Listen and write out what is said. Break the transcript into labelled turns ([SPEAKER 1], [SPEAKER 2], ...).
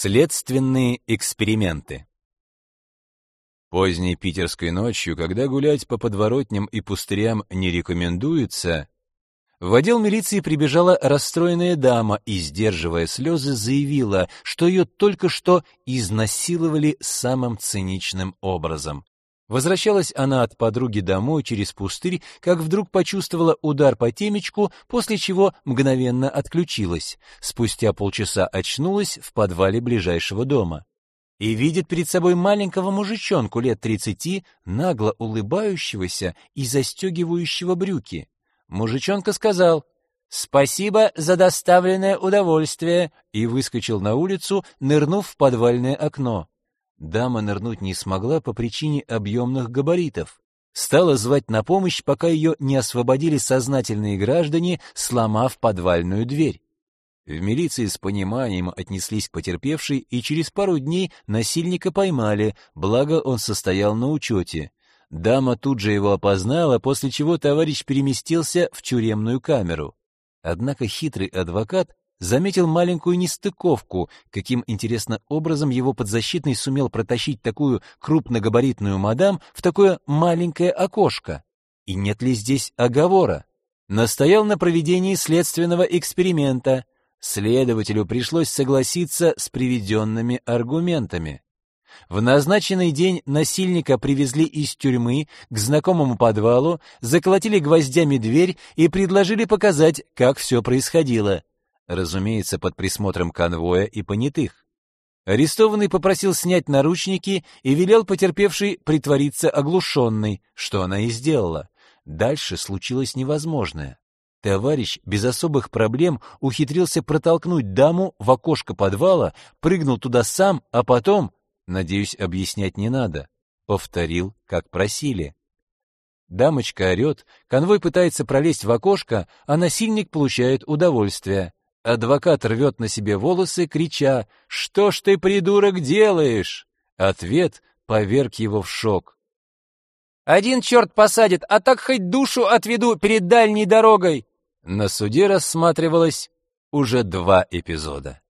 [SPEAKER 1] Следственные эксперименты. Поздней питерской ночью, когда гулять по подворотням и пустырям не рекомендуется, в отдел милиции прибежала расстроенная дама и, сдерживая слезы, заявила, что ее только что изнасиловали самым циничным образом. Возвращалась она от подруги домой через пустырь, как вдруг почувствовала удар по темечку, после чего мгновенно отключилась. Спустя полчаса очнулась в подвале ближайшего дома. И видит перед собой маленького мужичонку лет тридцати, нагло улыбающегося и застегивающего брюки. Мужичонка сказал «Спасибо за доставленное удовольствие» и выскочил на улицу, нырнув в подвальное окно. Дама нырнуть не смогла по причине объемных габаритов. Стала звать на помощь, пока ее не освободили сознательные граждане, сломав подвальную дверь. В милиции с пониманием отнеслись к потерпевшей, и через пару дней насильника поймали, благо он состоял на учете. Дама тут же его опознала, после чего товарищ переместился в тюремную камеру. Однако хитрый адвокат заметил маленькую нестыковку, каким, интересно, образом его подзащитный сумел протащить такую крупногабаритную мадам в такое маленькое окошко. И нет ли здесь оговора? Настоял на проведении следственного эксперимента. Следователю пришлось согласиться с приведенными аргументами. В назначенный день насильника привезли из тюрьмы к знакомому подвалу, заколотили гвоздями дверь и предложили показать, как все происходило разумеется, под присмотром конвоя и понятых. Арестованный попросил снять наручники и велел потерпевшей притвориться оглушенной, что она и сделала. Дальше случилось невозможное. Товарищ без особых проблем ухитрился протолкнуть даму в окошко подвала, прыгнул туда сам, а потом, надеюсь, объяснять не надо, повторил, как просили. Дамочка орет, конвой пытается пролезть в окошко, а насильник получает удовольствие. Адвокат рвет на себе волосы, крича «Что ж ты, придурок, делаешь?» Ответ поверг его в шок.
[SPEAKER 2] «Один черт посадит, а так хоть душу отведу перед дальней дорогой!»
[SPEAKER 1] На суде рассматривалось уже два эпизода.